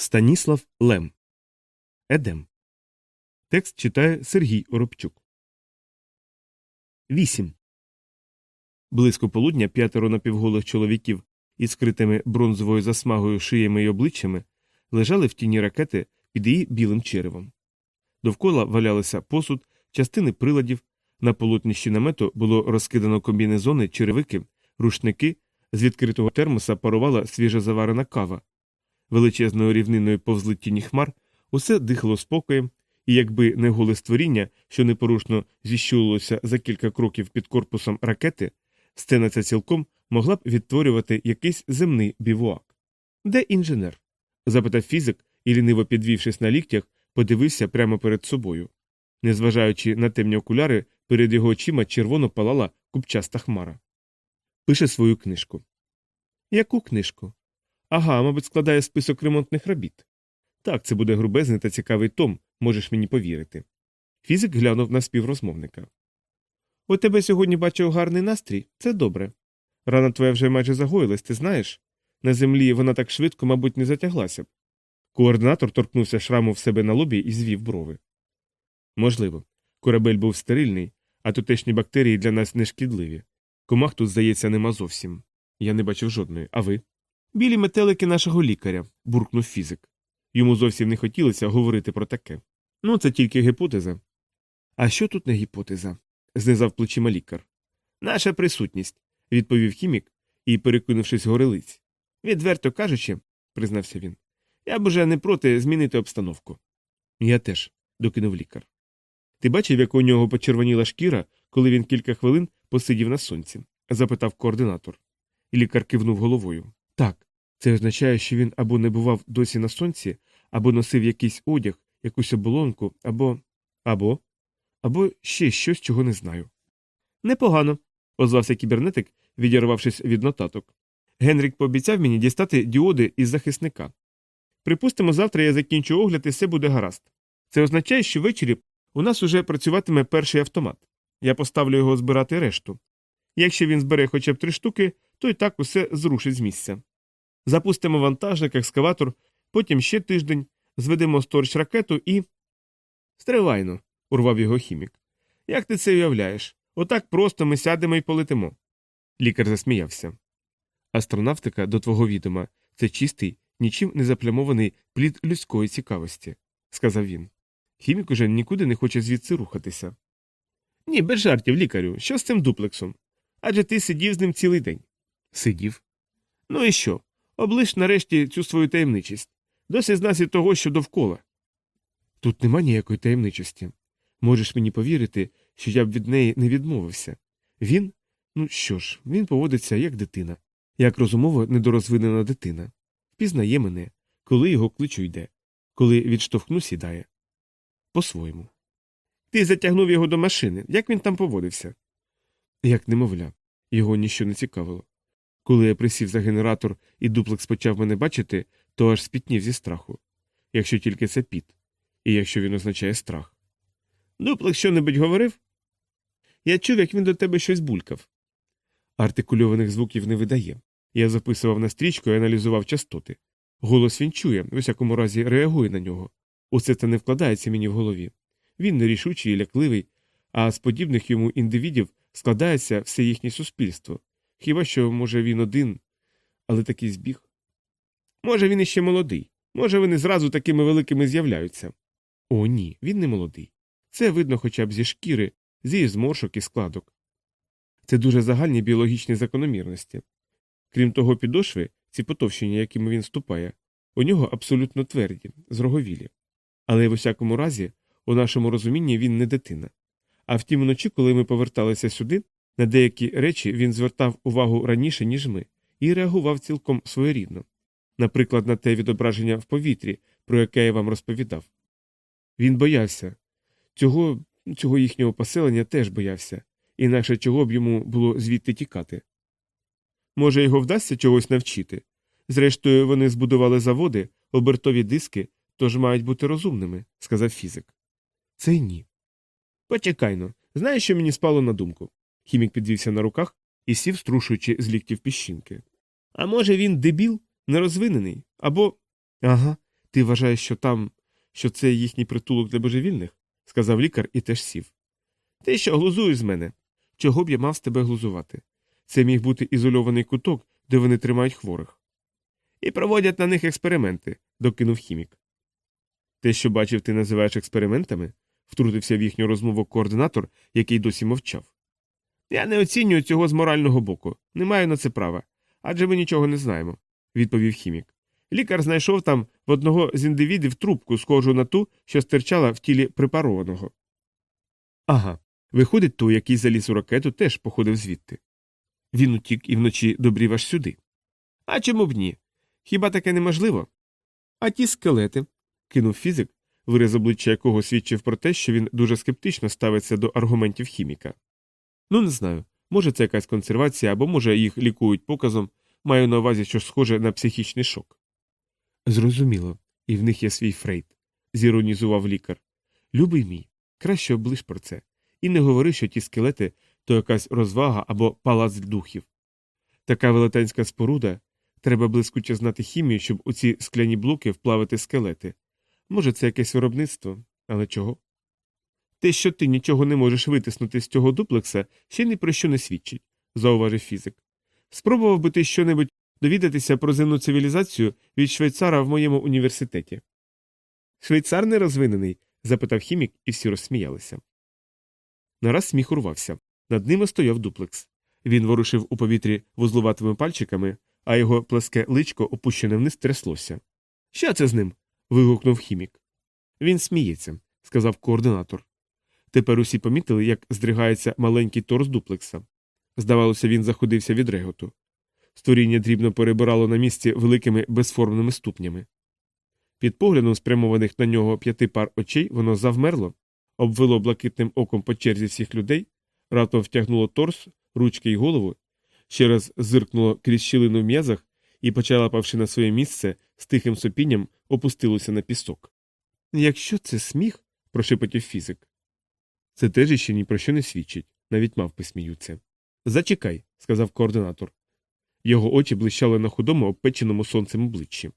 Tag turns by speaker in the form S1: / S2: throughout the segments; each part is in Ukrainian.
S1: Станіслав Лем. Едем. Текст читає Сергій Оробчук. 8. Близько полудня п'ятеро напівголих чоловіків із скритими бронзовою засмагою шиями й обличчями лежали в тіні ракети під її білим черевом. Довкола валялися посуд, частини приладів, на полотнищі намету було розкидано комбінезони, черевики, рушники, з відкритого термоса парувала свіжа заварена кава. Величезною рівниною повзли тіні хмар, усе дихало спокоєм, і якби не голе створіння, що непорушно зіщулилося за кілька кроків під корпусом ракети, сцена ця цілком могла б відтворювати якийсь земний бівуак. Де інженер? запитав фізик і, ліниво підвівшись на ліктях, подивився прямо перед собою. Незважаючи на темні окуляри, перед його очима червоно палала купчаста хмара. Пише свою книжку. Яку книжку? Ага, мабуть, складає список ремонтних робіт. Так, це буде грубезний та цікавий том, можеш мені повірити. Фізик глянув на співрозмовника. У тебе сьогодні бачив гарний настрій, це добре. Рана твоя вже майже загоїлась, ти знаєш? На землі вона так швидко, мабуть, не затяглася б. Координатор торкнувся шраму в себе на лобі і звів брови. Можливо, корабель був стерильний, а тутешні бактерії для нас не шкідливі. Комах тут, здається, нема зовсім. Я не бачив жодної, а ви? Білі метелики нашого лікаря, буркнув фізик. Йому зовсім не хотілося говорити про таке. Ну, це тільки гіпотеза. А що тут не гіпотеза? знизав плечима лікар. Наша присутність, відповів хімік і, перекинувшись горелиць. Відверто кажучи, признався він, я б уже не проти змінити обстановку. Я теж, докинув лікар. Ти бачив, як у нього почервоніла шкіра, коли він кілька хвилин посидів на сонці? запитав координатор. Лікар кивнув головою. Так, це означає, що він або не бував досі на сонці, або носив якийсь одяг, якусь оболонку, або. або. або ще щось, чого не знаю. Непогано, озвався кібернетик, відірвавшись від нотаток. Генрік пообіцяв мені дістати діоди із захисника. Припустимо, завтра я закінчу огляд і все буде гаразд. Це означає, що ввечері у нас уже працюватиме перший автомат. Я поставлю його збирати решту. Якщо він збере хоча б три штуки, то й так усе зрушить з місця. Запустимо вантажник, екскаватор, потім ще тиждень, зведемо сторч ракету і. Стривайно, урвав його хімік. Як ти це уявляєш? Отак просто ми сядемо і полетимо. Лікар засміявся. Астронавтика до твого відома це чистий, нічим не заплямований плід людської цікавості, сказав він. Хімік уже нікуди не хоче звідси рухатися. Ні, без жартів, лікарю, що з цим дуплексом? Адже ти сидів з ним цілий день. Сидів. Ну і що? Облиш нарешті цю свою таємничість. Досі з нас і того, що довкола. Тут нема ніякої таємничості. Можеш мені повірити, що я б від неї не відмовився. Він, ну що ж, він поводиться як дитина, як розумово недорозвинена дитина. Впізнає мене, коли його кличу йде, коли відштовхну сідає. По-своєму. Ти затягнув його до машини. Як він там поводився? Як немовля, його ніщо не цікавило. Коли я присів за генератор і дуплекс почав мене бачити, то аж спітнів зі страху. Якщо тільки це піт, і якщо він означає страх. Дуплекс що небудь говорив? Я чув, як він до тебе щось булькав. Артикульованих звуків не видає. Я записував на стрічку і аналізував частоти. Голос він чує, в усякому разі реагує на нього. Усе це не вкладається мені в голові. Він нерішучий і лякливий, а з подібних йому індивідів складається все їхнє суспільство. Хіба що, може, він один, але такий збіг. Може, він іще молодий, може, вони зразу такими великими з'являються. О, ні, він не молодий. Це видно хоча б зі шкіри, зі зморшок і складок. Це дуже загальні біологічні закономірності. Крім того, підошви, ці потовщення, якими він ступає, у нього абсолютно тверді, зроговілі. Але в усякому разі, у нашому розумінні він не дитина. А втім, вночі, коли ми поверталися сюди, на деякі речі він звертав увагу раніше, ніж ми, і реагував цілком своєрідно, наприклад, на те відображення в повітрі, про яке я вам розповідав. Він боявся цього цього їхнього поселення теж боявся, інакше чого б йому було звідти тікати. Може, його вдасться чогось навчити. Зрештою, вони збудували заводи, обертові диски, тож мають бути розумними, сказав фізик. Це ні. Почекайно. Знаєш, що мені спало на думку? Хімік підвівся на руках і сів, струшуючи з ліктів піщинки. А може, він дебіл, нерозвинений, або. Ага, Ти вважаєш, що там, що це їхній притулок для божевільних? сказав лікар і теж сів. Ти що глузуєш з мене? Чого б я мав з тебе глузувати? Це міг бути ізольований куток, де вони тримають хворих. І проводять на них експерименти, докинув хімік. Те, що бачив, ти називаєш експериментами? втрутився в їхню розмову координатор, який досі мовчав. Я не оцінюю цього з морального боку, не маю на це права. Адже ми нічого не знаємо, відповів хімік. Лікар знайшов там в одного з індивідів трубку, схожу на ту, що стирчала в тілі препарованого. Ага, виходить, той, який заліз у ракету, теж походив звідти. Він утік і вночі добрів аж сюди. А чому б ні? Хіба таке неможливо? А ті скелети, кинув фізик, вираз обличчя якого свідчив про те, що він дуже скептично ставиться до аргументів хіміка. Ну, не знаю. Може, це якась консервація, або, може, їх лікують показом, маю на увазі щось схоже на психічний шок. Зрозуміло, і в них є свій фрейд, зіронізував лікар. Любий мій, краще облиш про це, і не говори, що ті скелети то якась розвага або палац духів. Така велетенська споруда треба блискуче знати хімію, щоб у ці скляні блоки вплавити скелети. Може, це якесь виробництво, але чого? Те, що ти нічого не можеш витиснути з цього дуплекса, ще ні про що не свідчить, зауважив фізик. Спробував би ти щонебудь довідатися про земну цивілізацію від швейцара в моєму університеті. Швейцар не розвинений? запитав хімік, і всі розсміялися. Нараз сміх урвався. Над ними стояв дуплекс. Він ворушив у повітрі вузлуватими пальчиками, а його плеске личко, опущене вниз, тряслося. Що це з ним? вигукнув хімік. Він сміється, сказав координатор. Тепер усі помітили, як здригається маленький торс дуплекса. Здавалося, він заходився від реготу. Створіння дрібно перебирало на місці великими безформними ступнями. Під поглядом спрямованих на нього п'яти пар очей воно завмерло, обвело блакитним оком по черзі всіх людей, раптом втягнуло торс, ручки й голову, ще раз зиркнуло крізь щілину в м'язах і, почалапавши на своє місце, з тихим сопінням опустилося на пісок. Якщо це сміх, прошепотів фізик. Це теж іще ні про що не свідчить, навіть мавпи сміються. Зачекай, сказав координатор. Його очі блищали на худому, обпеченому сонцем обличчі.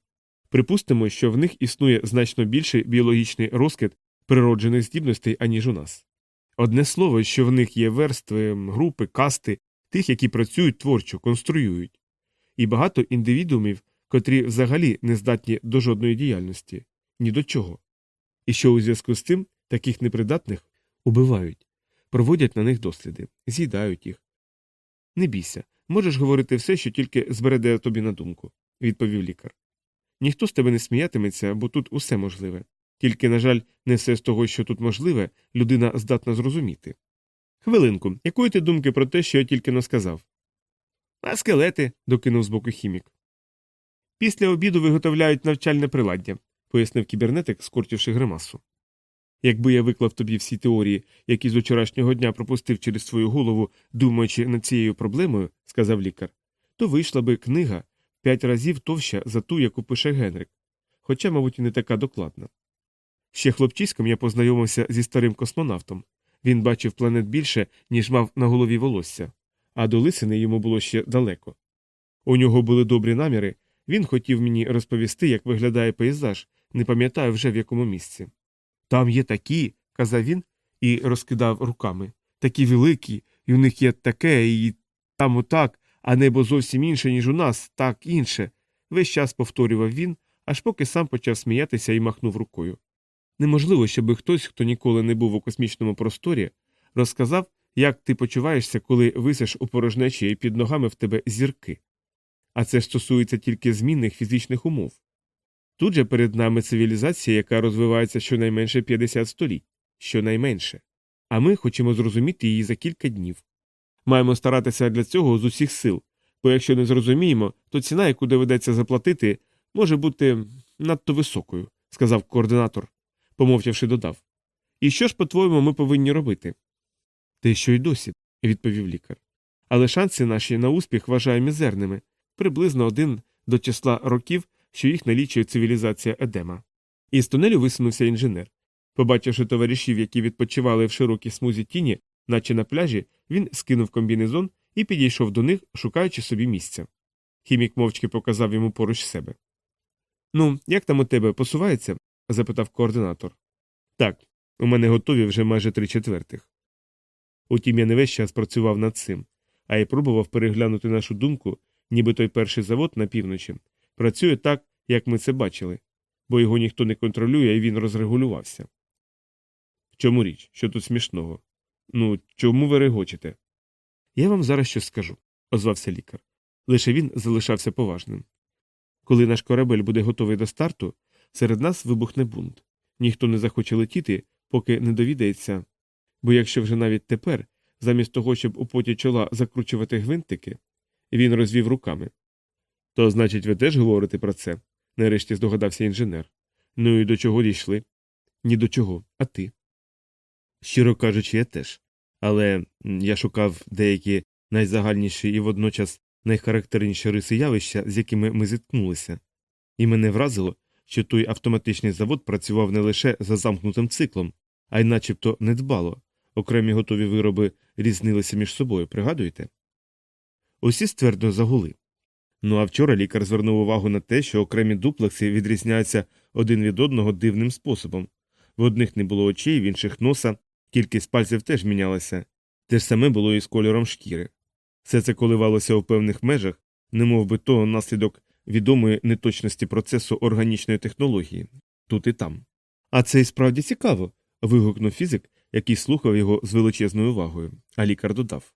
S1: Припустимо, що в них існує значно більший біологічний розкид природжених здібностей, аніж у нас. Одне слово, що в них є верстви, групи, касти, тих, які працюють творчо, конструюють, і багато індивідуумів, котрі взагалі не здатні до жодної діяльності, ні до чого. І що у зв'язку з цим таких непридатних убивають, проводять на них досліди, з'їдають їх. Не бійся, можеш говорити все, що тільки збереде тобі на думку, відповів лікар. Ніхто з тебе не сміятиметься, бо тут усе можливе. Тільки, на жаль, не все з того, що тут можливе, людина здатна зрозуміти. Хвилинку, якої ти думки про те, що я тільки но сказав? А скелети, докинув з боку хімік. Після обіду виготовляють навчальне приладдя, пояснив кібернетик, скорчивши гримасу. Якби я виклав тобі всі теорії, які з вчорашнього дня пропустив через свою голову, думаючи над цією проблемою, сказав лікар, то вийшла би книга п'ять разів товща за ту, яку пише Генрик, хоча, мабуть, і не така докладна. Ще хлопчиськом я познайомився зі старим космонавтом. Він бачив планет більше, ніж мав на голові волосся, а до лисини йому було ще далеко. У нього були добрі наміри, він хотів мені розповісти, як виглядає пейзаж, не пам'ятаю вже в якому місці. Там є такі, казав він і розкидав руками, такі великі, і у них є таке, і там отак, а небо зовсім інше, ніж у нас, так інше. Весь час повторював він, аж поки сам почав сміятися і махнув рукою. Неможливо, щоб хтось, хто ніколи не був у космічному просторі, розказав, як ти почуваєшся, коли висиш у порожнечі і під ногами в тебе зірки. А це стосується тільки змінних фізичних умов. Тут же перед нами цивілізація, яка розвивається щонайменше 50 століть, щонайменше, а ми хочемо зрозуміти її за кілька днів. Маємо старатися для цього з усіх сил, бо якщо не зрозуміємо, то ціна, яку доведеться заплатити, може бути надто високою, сказав координатор, помовчавши, додав. І що ж, по-твоєму, ми повинні робити? Те, що й досі, відповів лікар. Але шанси наші на успіх вважаю мізерними, приблизно один до числа років, що їх налічує цивілізація Едема. Із тунелю висунувся інженер. Побачивши товаришів, які відпочивали в широкій смузі тіні, наче на пляжі, він скинув комбінезон і підійшов до них, шукаючи собі місця. Хімік мовчки показав йому поруч себе. Ну, як там у тебе посувається? запитав координатор. Так, у мене готові вже майже три четвертих. Утім, я не весь час працював над цим, а й пробував переглянути нашу думку, ніби той перший завод на півночі працює так, як ми це бачили, бо його ніхто не контролює і він розрегулювався. В чому річ? Що тут смішного? Ну, чому ви регочете? Я вам зараз щось скажу, озвався лікар. Лише він залишався поважним. Коли наш корабель буде готовий до старту, серед нас вибухне бунт. Ніхто не захоче летіти, поки не довідається. Бо якщо вже навіть тепер, замість того, щоб у поті чола закручувати гвинтики, він розвів руками. То значить, ви теж говорите про це? нарешті здогадався інженер. Ну і до чого дійшли? Ні до чого, а ти? Щиро кажучи, я теж. Але я шукав деякі найзагальніші і водночас найхарактерніші риси явища, з якими ми зіткнулися, і мене вразило, що той автоматичний завод працював не лише за замкнутим циклом, а й начебто недбало, окремі готові вироби різнилися між собою, пригадуєте? Усі ствердно загули. Ну а вчора лікар звернув увагу на те, що окремі дуплекси відрізняються один від одного дивним способом. В одних не було очей, в інших носа, кількість пальців теж мінялася, те ж саме було і з кольором шкіри. Все це коливалося у певних межах, немов би то наслідок відомої неточності процесу органічної технології тут і там. А це і справді цікаво. вигукнув фізик, який слухав його з величезною увагою, а лікар додав.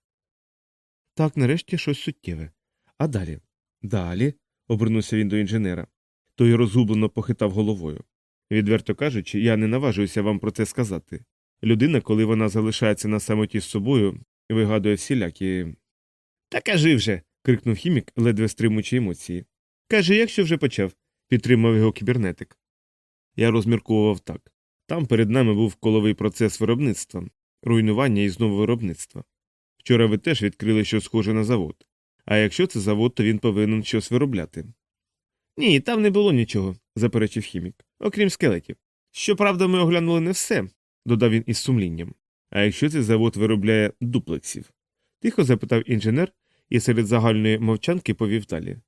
S1: Так, нарешті щось суттєве. А далі? Далі, обернувся він до інженера. Той розгублено похитав головою. Відверто кажучи, я не наважуюся вам про це сказати. Людина, коли вона залишається на самоті з собою, вигадує всілякі. Та кажи вже. крикнув хімік, ледве стримуючи емоції. Кажи, якщо вже почав, підтримав його кібернетик. Я розмірковував так. Там перед нами був коловий процес виробництва, руйнування і знову виробництва. Вчора ви теж відкрили щось схоже на завод. А якщо це завод, то він повинен щось виробляти. Ні, там не було нічого, заперечив хімік, окрім скелетів. Щоправда, ми оглянули не все, додав він із сумлінням. А якщо цей завод виробляє дуплексів? Тихо запитав інженер і серед загальної мовчанки повів далі.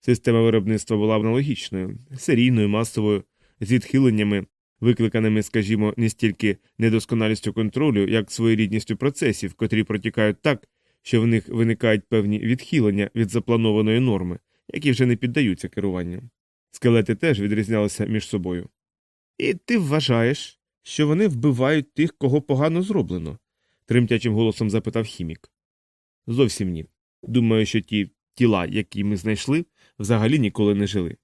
S1: Система виробництва була аналогічною, серійною, масовою, з відхиленнями, викликаними, скажімо, не стільки недосконалістю контролю, як своєрідністю процесів, котрі протікають так, що в них виникають певні відхилення від запланованої норми, які вже не піддаються керуванню. Скелети теж відрізнялися між собою. І ти вважаєш, що вони вбивають тих, кого погано зроблено? тремтячим голосом запитав хімік. Зовсім ні. Думаю, що ті тіла, які ми знайшли, взагалі ніколи не жили.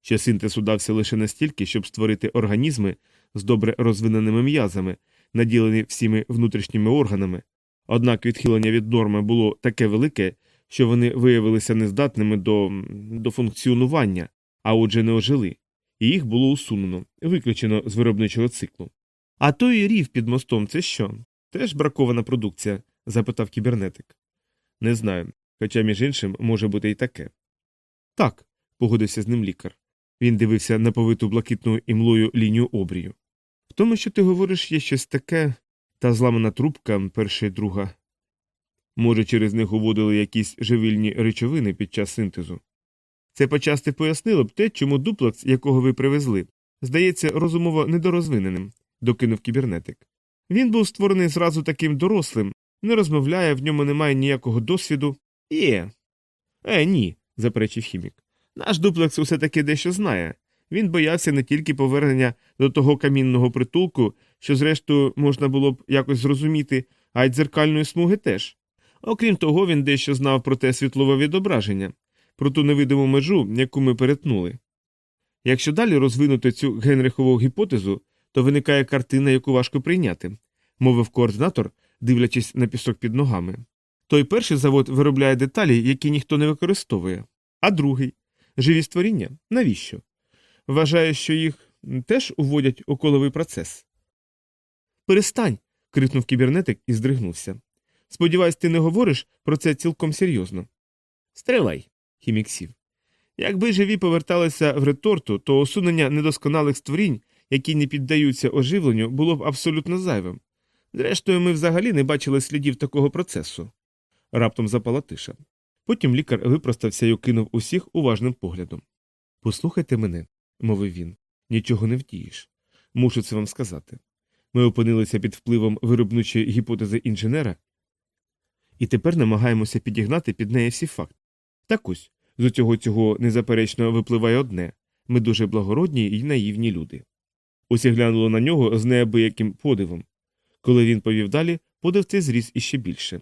S1: Ще синтез удався лише настільки, щоб створити організми з добре розвиненими м'язами, наділені всіми внутрішніми органами, однак відхилення від норми було таке велике, що вони виявилися нездатними до, до функціонування, а отже не ожили, і їх було усунено, виключено з виробничого циклу. А той рів під мостом це що? Теж бракована продукція? запитав кібернетик. Не знаю, хоча, між іншим, може бути і таке. Так, погодився з ним лікар. Він дивився на повиту блакитною імлою лінію обрію. В тому, що ти говориш, є щось таке, та зламана трубка перша і друга. Може, через них уводили якісь живильні речовини під час синтезу. Це почасти пояснило б те, чому дуплекс, якого ви привезли, здається розумово недорозвиненим, докинув кібернетик. Він був створений зразу таким дорослим, не розмовляє, в ньому немає ніякого досвіду. Є. Е, ні, заперечив хімік. Наш дуплекс усе таки дещо знає. Він боявся не тільки повернення до того камінного притулку, що, зрештою, можна було б якось зрозуміти, а й дзеркальної смуги теж. Окрім того, він дещо знав про те світлове відображення, про ту невидиму межу, яку ми перетнули. Якщо далі розвинути цю Генрихову гіпотезу, то виникає картина, яку важко прийняти, мовив координатор, дивлячись на пісок під ногами. Той перший завод виробляє деталі, які ніхто не використовує, а другий живі створіння навіщо? Вважає, що їх теж уводять у коловий процес. Перестань. крикнув кібернетик і здригнувся. Сподіваюсь, ти не говориш про це цілком серйозно. Стривай, хімік сів. Якби живі поверталися в реторту, то усунення недосконалих створінь, які не піддаються оживленню, було б абсолютно зайвим. Зрештою, ми взагалі не бачили слідів такого процесу. Раптом запала тиша. Потім лікар випростався і окинув усіх уважним поглядом. Послухайте мене, мовив він, нічого не вдієш. Мушу це вам сказати. Ми опинилися під впливом виробничої гіпотези інженера, і тепер намагаємося підігнати під неї всі факти. Так ось, з усього цього незаперечно випливає одне ми дуже благородні і наївні люди. Усі глянули на нього з неабияким подивом. Коли він повів далі, подив цей зріс іще більше.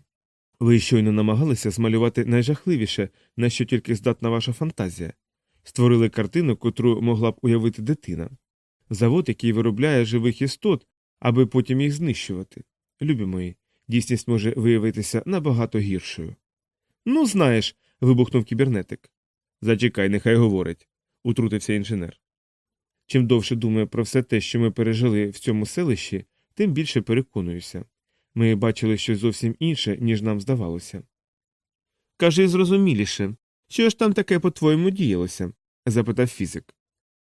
S1: Ви щойно намагалися змалювати найжахливіше, на що тільки здатна ваша фантазія, створили картину, котру могла б уявити дитина, завод, який виробляє живих істот, аби потім їх знищувати. Любі мої, дійсність може виявитися набагато гіршою. Ну, знаєш. вибухнув кібернетик. Зачекай, нехай говорить, утрутився інженер. Чим довше думаю про все те, що ми пережили в цьому селищі, тим більше переконуюся. Ми бачили щось зовсім інше, ніж нам здавалося. Кажи зрозуміліше, що ж там таке по твоєму діялося? Запитав фізик.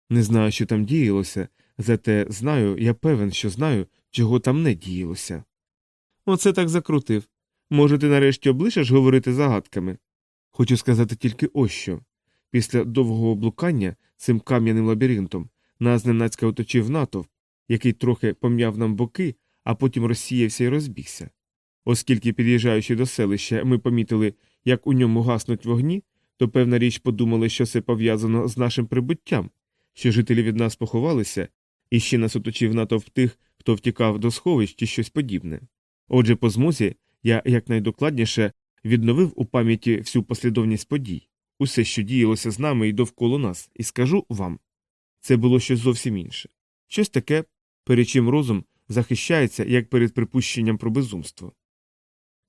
S1: Не знаю, що там діялося, зате знаю, я певен, що знаю, чого там не діялося. Оце так закрутив. Може, ти нарешті облишиш говорити загадками? Хочу сказати тільки ось що. Після довгого блукання цим кам'яним лабіринтом нас зненацька оточив натовп, який трохи пом'яв нам боки, а потім розсіявся і розбігся. Оскільки, під'їжджаючи до селища, ми помітили, як у ньому гаснуть вогні, то певна річ подумали, що це пов'язано з нашим прибуттям, що жителі від нас поховалися, і ще нас оточив натовп тих, хто втікав до сховищ чи щось подібне. Отже, по змозі я якнайдокладніше відновив у пам'яті всю послідовність подій, усе, що діялося з нами і довкола нас, і скажу вам це було щось зовсім інше, щось таке, перед чим розум захищається, як перед припущенням про безумство.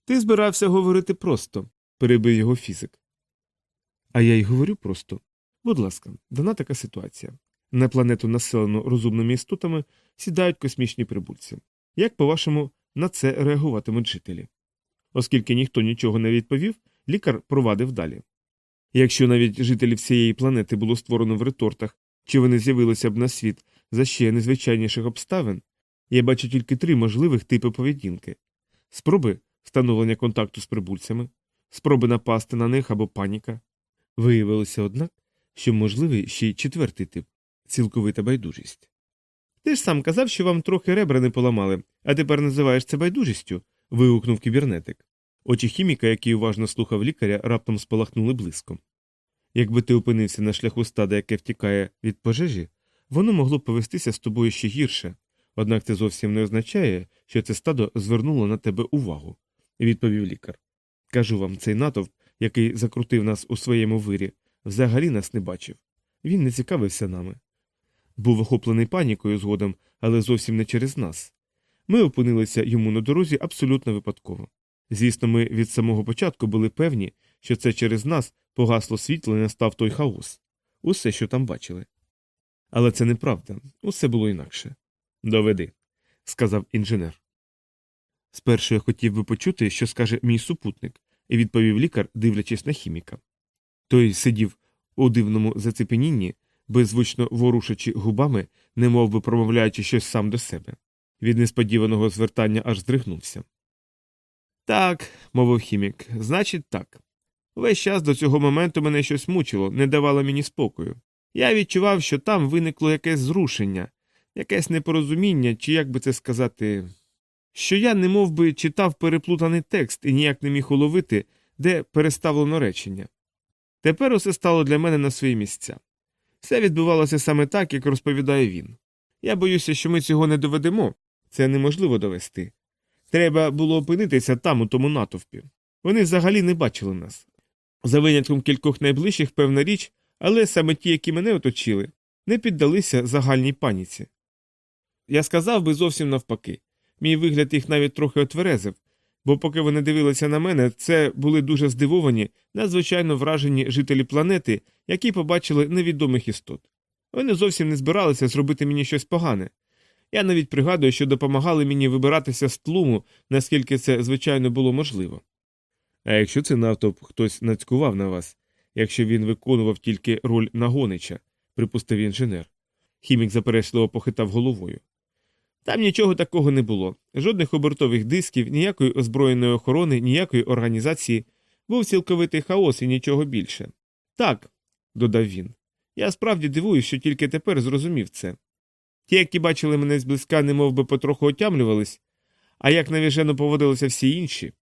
S1: Ти збирався говорити просто, перебив його фізик. А я й говорю просто. Будь ласка, дана така ситуація. На планету, населену розумними істотами, сідають космічні прибульці. Як, по вашому, на це реагуватимуть жителі? Оскільки ніхто нічого не відповів, лікар провадив далі. Якщо навіть жителів всієї планети було створено в ретортах, чи вони з'явилися б на світ за ще незвичайніших обставин, я бачу тільки три можливих типи поведінки спроби встановлення контакту з прибульцями, спроби напасти на них або паніка. Виявилося, однак, що можливий ще й четвертий тип цілковита байдужість. Ти ж сам казав, що вам трохи ребра не поламали, а тепер називаєш це байдужістю. вигукнув кібернетик. Очі хіміка, який уважно слухав лікаря, раптом спалахнули блиском. Якби ти опинився на шляху стада, яке втікає від пожежі, воно могло б повестися з тобою ще гірше, однак це зовсім не означає, що це стадо звернуло на тебе увагу, відповів лікар. Кажу вам, цей натовп, який закрутив нас у своєму вирі, взагалі нас не бачив. Він не цікавився нами. Був охоплений панікою згодом, але зовсім не через нас. Ми опинилися йому на дорозі абсолютно випадково. Звісно, ми від самого початку були певні, що це через нас погасло світло і настав той хаос, усе, що там бачили. Але це неправда, усе було інакше. Доведи, сказав інженер. Спершу я хотів би почути, що скаже мій супутник, відповів лікар, дивлячись на хіміка. Той сидів у дивному зацепенінні, беззвучно ворушачи губами, немов би промовляючи щось сам до себе. Від несподіваного звертання аж здригнувся. Так, мовив хімік, значить, так. Весь час до цього моменту мене щось мучило, не давало мені спокою. Я відчував, що там виникло якесь зрушення, якесь непорозуміння, чи як би це сказати, що я не би, читав переплутаний текст і ніяк не міг уловити, де переставлено речення. Тепер усе стало для мене на свої місця. Все відбувалося саме так, як розповідає він. Я боюся, що ми цього не доведемо, це неможливо довести. Треба було опинитися там, у тому натовпі. Вони взагалі не бачили нас. За винятком кількох найближчих, певна річ, але саме ті, які мене оточили, не піддалися загальній паніці. Я сказав би зовсім навпаки. Мій вигляд їх навіть трохи отверезив, бо поки вони дивилися на мене, це були дуже здивовані, надзвичайно вражені жителі планети, які побачили невідомих істот. Вони зовсім не збиралися зробити мені щось погане. Я навіть пригадую, що допомагали мені вибиратися з тлуму, наскільки це, звичайно, було можливо. А якщо це натовп хтось нацькував на вас, якщо він виконував тільки роль нагонича, припустив інженер. Хімік заперечливо похитав головою. Там нічого такого не було, жодних обертових дисків, ніякої озброєної охорони, ніякої організації, був цілковитий хаос і нічого більше. Так, додав він. Я справді дивуюсь, що тільки тепер зрозумів це. Ті, які бачили мене зблизька, немов би потроху отямлювались, а як навіжено поводилися всі інші.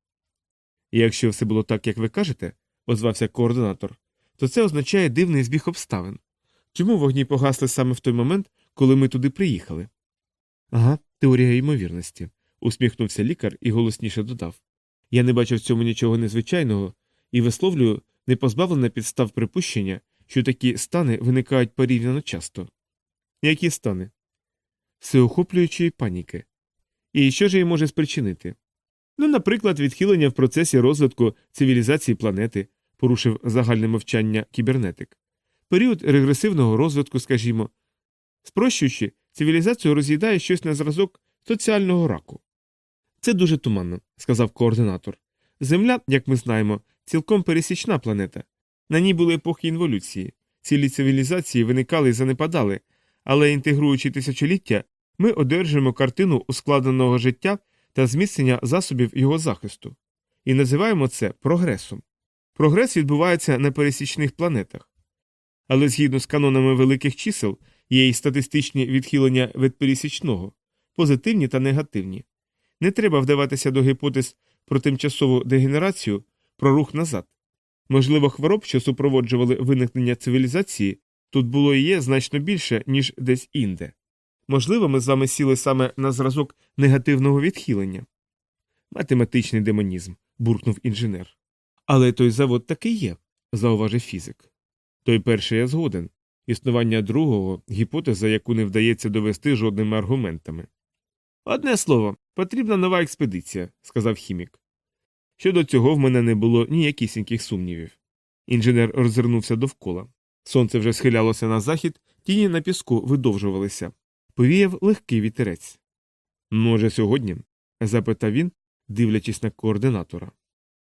S1: Якщо все було так, як ви кажете, озвався координатор, то це означає дивний збіг обставин. Чому вогні погасли саме в той момент, коли ми туди приїхали? Ага, теорія ймовірності, усміхнувся лікар і голосніше додав. Я не бачу в цьому нічого незвичайного і висловлюю непозбавлене підстав припущення, що такі стани виникають порівняно часто. Які стани? Всеохоплюючої паніки. І що ж її може спричинити? Ну, наприклад, відхилення в процесі розвитку цивілізації планети, порушив загальне мовчання кібернетик, період регресивного розвитку, скажімо. Спрощуючи, цивілізацію роз'їдає щось на зразок соціального раку. Це дуже туманно, сказав координатор. Земля, як ми знаємо, цілком пересічна планета. На ній були епохи інволюції. Цілі цивілізації виникали і занепадали, але інтегруючи тисячоліття, ми одержуємо картину ускладненого життя та зміцнення засобів його захисту. І називаємо це прогресом. Прогрес відбувається на пересічних планетах. Але згідно з канонами великих чисел є й статистичні відхилення від пересічного, позитивні та негативні. Не треба вдаватися до гіпотез про тимчасову дегенерацію, про рух назад. Можливо, хвороб, що супроводжували виникнення цивілізації, тут було і є значно більше, ніж десь інде. Можливо, ми з вами сіли саме на зразок негативного відхилення. Математичний демонізм, буркнув інженер. Але той завод таки є, зауважив фізик. Той перший я згоден. Існування другого гіпотеза, яку не вдається довести жодними аргументами. Одне слово, потрібна нова експедиція, сказав хімік. Щодо цього в мене не було ніякісіньких сумнівів. Інженер розвернувся довкола. Сонце вже схилялося на захід, тіні на піску видовжувалися. Повіяв легкий вітерець. Може, сьогодні? запитав він, дивлячись на координатора.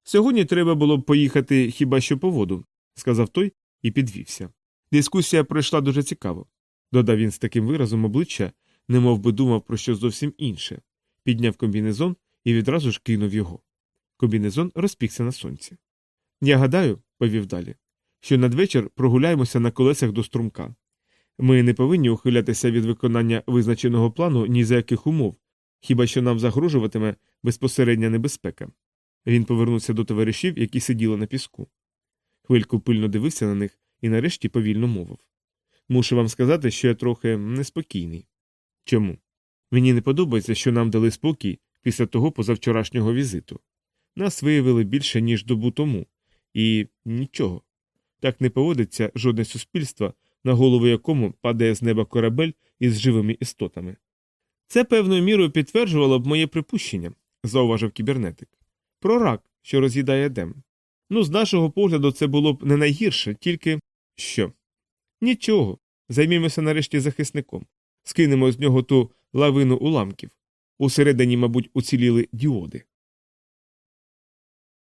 S1: Сьогодні треба було б поїхати хіба що по воду, сказав той і підвівся. Дискусія пройшла дуже цікаво, додав він з таким виразом обличчя, немов би думав про щось зовсім інше, підняв комбінезон і відразу ж кинув його. Комбінезон розпікся на сонці. Я гадаю, повів далі, що надвечір прогуляємося на колесах до струмка. Ми не повинні ухилятися від виконання визначеного плану ні за яких умов, хіба що нам загрожуватиме безпосередня небезпека. Він повернувся до товаришів, які сиділи на піску. Хвильку пильно дивився на них і нарешті повільно мовив. Мушу вам сказати, що я трохи неспокійний. Чому? Мені не подобається, що нам дали спокій після того позавчорашнього візиту. Нас виявили більше, ніж добу тому, і нічого. Так не поводиться жодне суспільство, на голову якому падає з неба корабель із живими істотами. Це певною мірою підтверджувало б моє припущення, зауважив кібернетик. Про рак, що роз'їдає Едем. Ну, з нашого погляду, це було б не найгірше, тільки що? Нічого. Займімося нарешті захисником. Скинемо з нього ту лавину уламків. Усередині, мабуть, уціліли діоди.